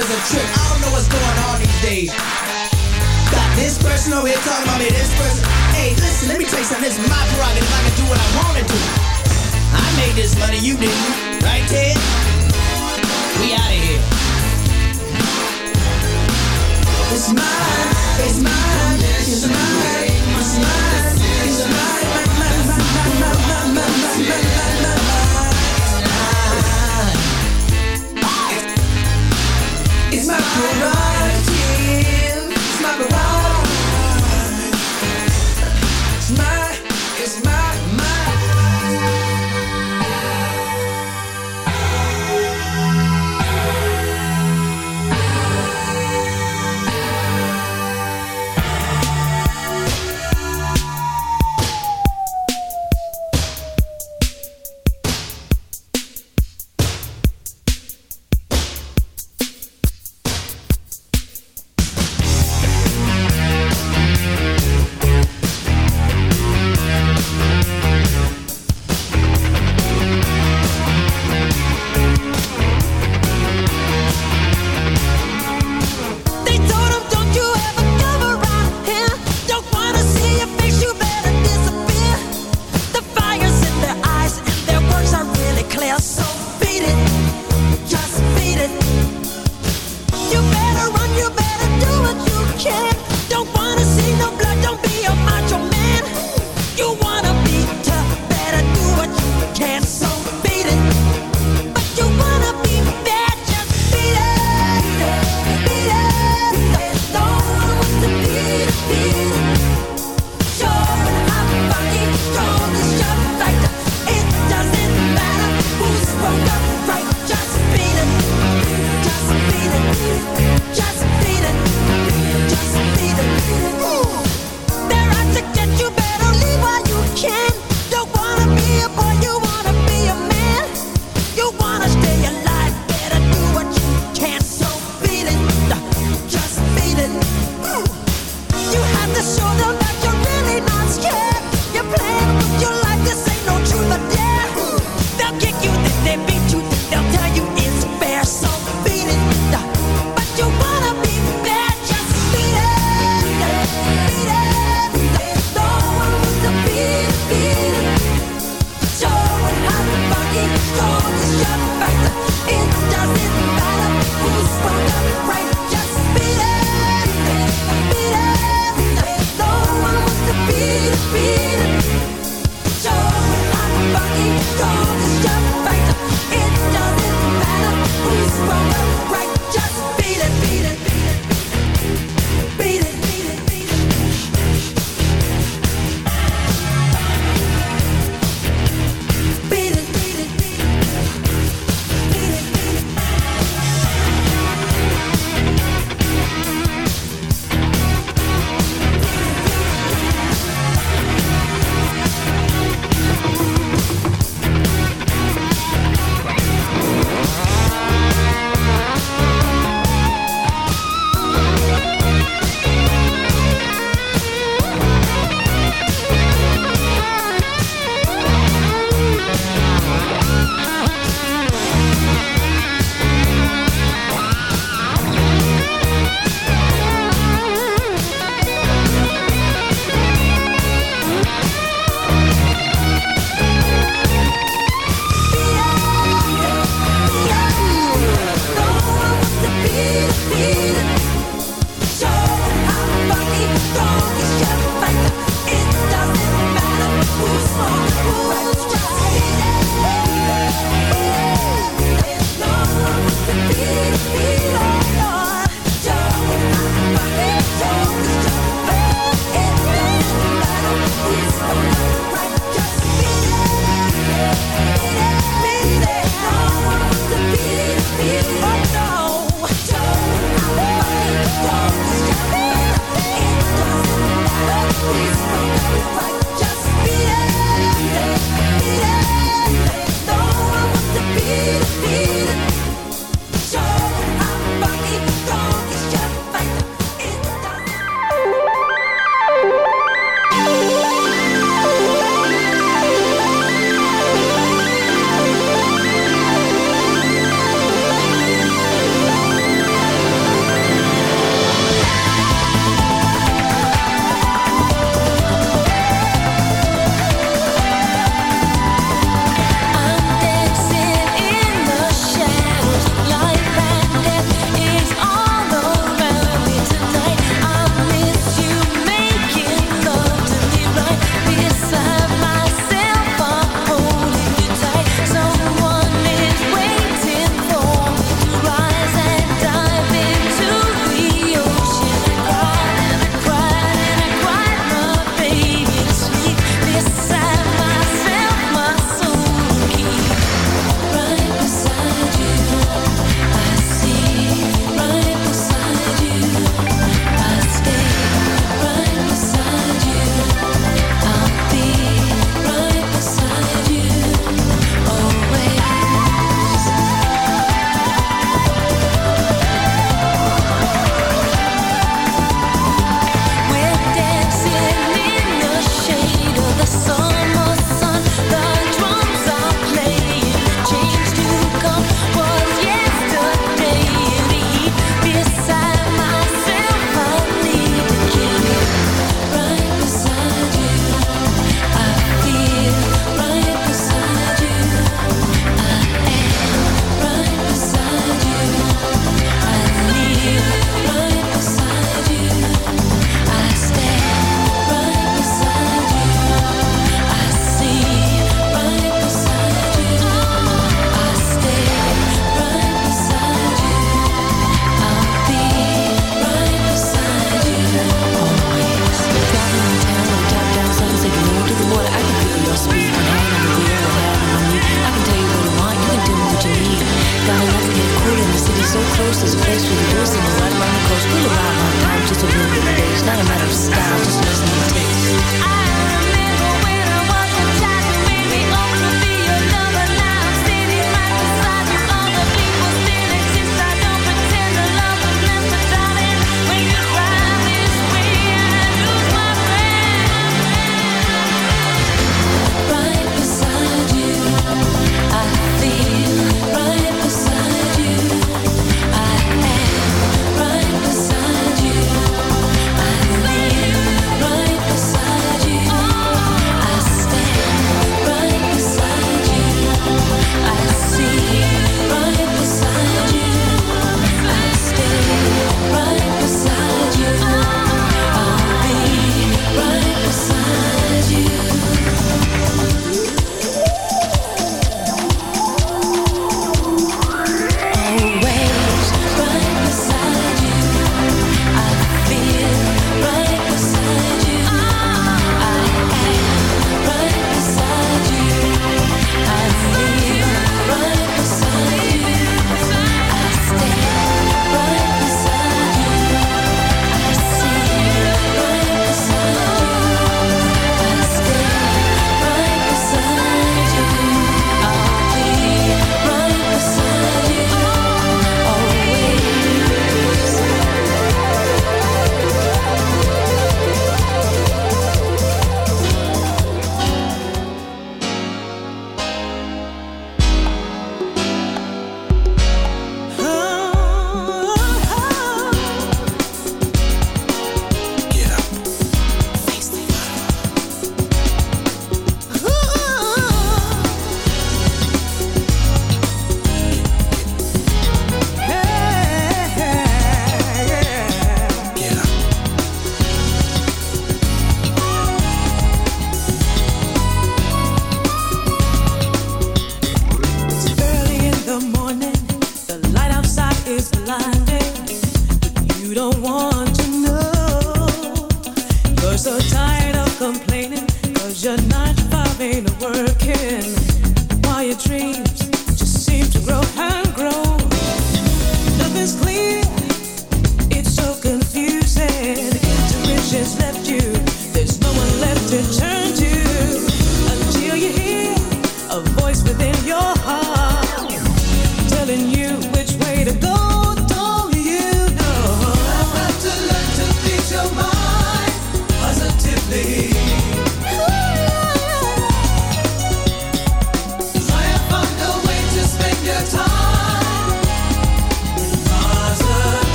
is a trip. I don't know what's going on these days. Got this person over here talking about me, this person. Hey, listen, let me tell you something. This is my prerogative. I can do what I want to do. I made this money, you didn't. Right, Ted? We out of here. It's mine, it's mine, it's mine, it's mine, crocodile tears, my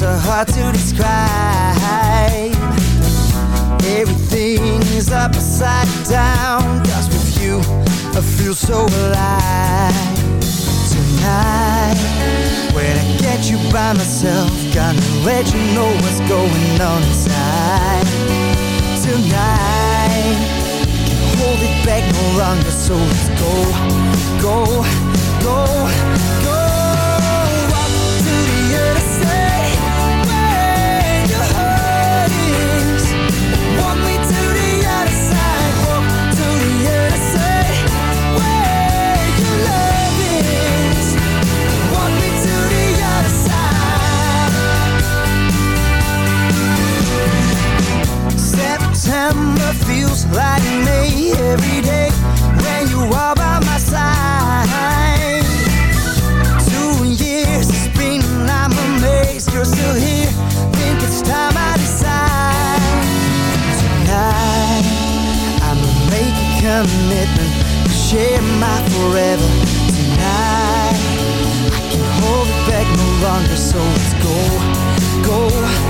so hard to describe. Everything is upside down, cause with you, I feel so alive. Tonight, when I get you by myself, gonna let you know what's going on inside. Tonight Can't hold it back no longer So let's go, go, go me every day when you are by my side. Two years it's been, I'm amazed you're still here. Think it's time I decide. Tonight, I'ma make a commitment to share my forever. Tonight, I can hold it back no longer, so let's go, go.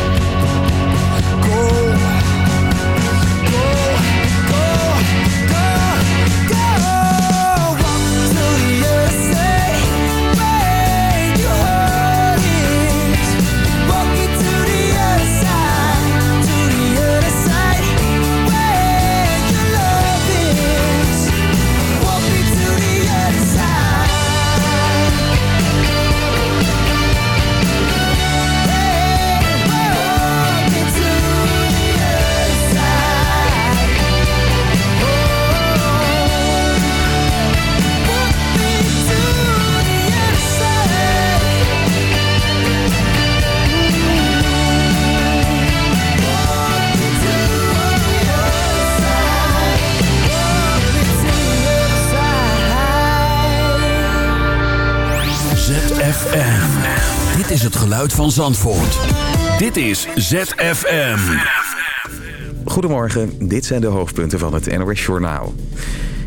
Is het geluid van Zandvoort. Dit is ZFM. Goedemorgen, dit zijn de hoofdpunten van het NOS Journaal.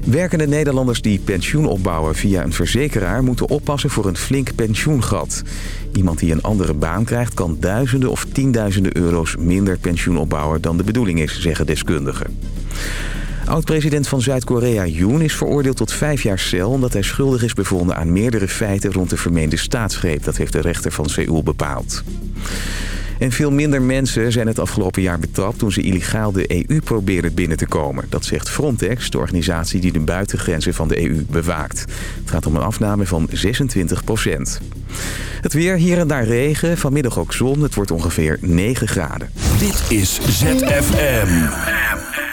Werkende Nederlanders die pensioen opbouwen via een verzekeraar... moeten oppassen voor een flink pensioengat. Iemand die een andere baan krijgt... kan duizenden of tienduizenden euro's minder pensioen opbouwen dan de bedoeling is, zeggen deskundigen. Oud-president van Zuid-Korea Yoon is veroordeeld tot vijf jaar cel... omdat hij schuldig is bevonden aan meerdere feiten rond de vermeende staatsgreep. Dat heeft de rechter van Seoul bepaald. En veel minder mensen zijn het afgelopen jaar betrapt... toen ze illegaal de EU probeerden binnen te komen. Dat zegt Frontex, de organisatie die de buitengrenzen van de EU bewaakt. Het gaat om een afname van 26 procent. Het weer, hier en daar regen, vanmiddag ook zon. Het wordt ongeveer 9 graden. Dit is ZFM.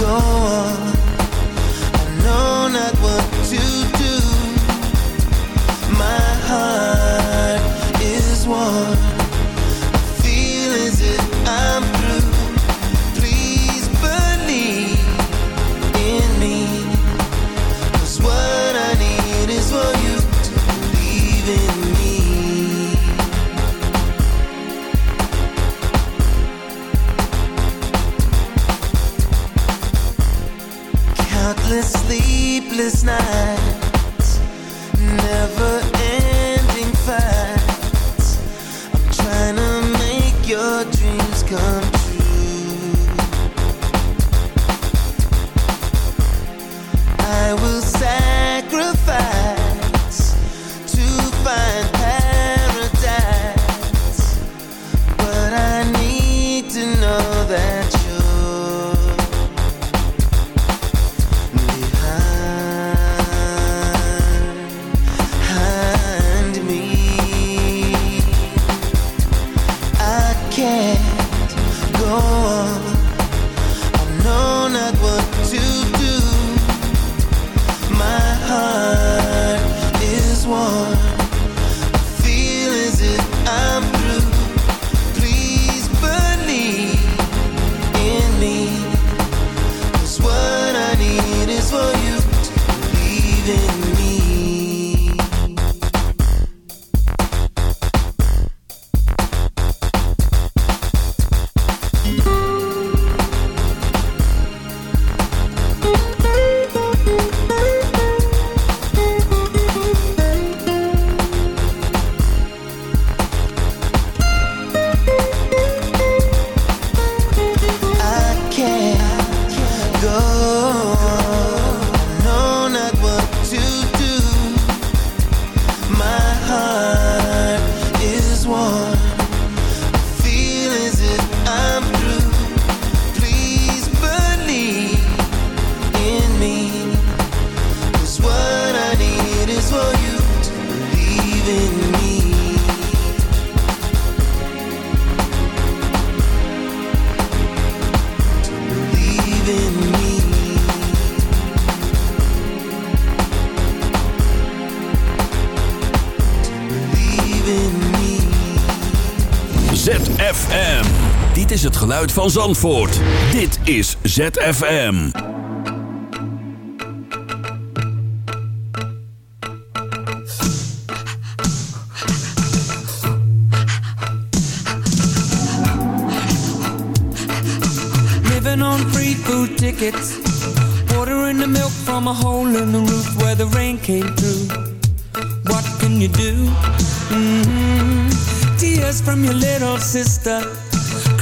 go. on van Zandvoort. Dit is ZFM. Living on free food tickets. Water in the milk from a hole in the roof where the rain came through. What can you do? Mm -hmm. Tears from your little sister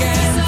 Gonna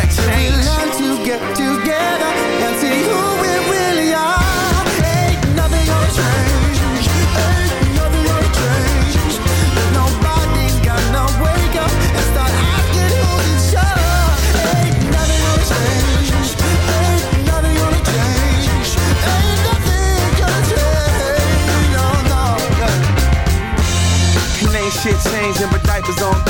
We learn to get together and see who we really are. Ain't nothing gonna change. Ain't nothing gonna change. If nobody's gonna wake up and start asking in charge. Ain't nothing gonna change. Ain't nothing gonna change. Ain't nothing gonna change. No, no. Ain't shit changing, but diapers on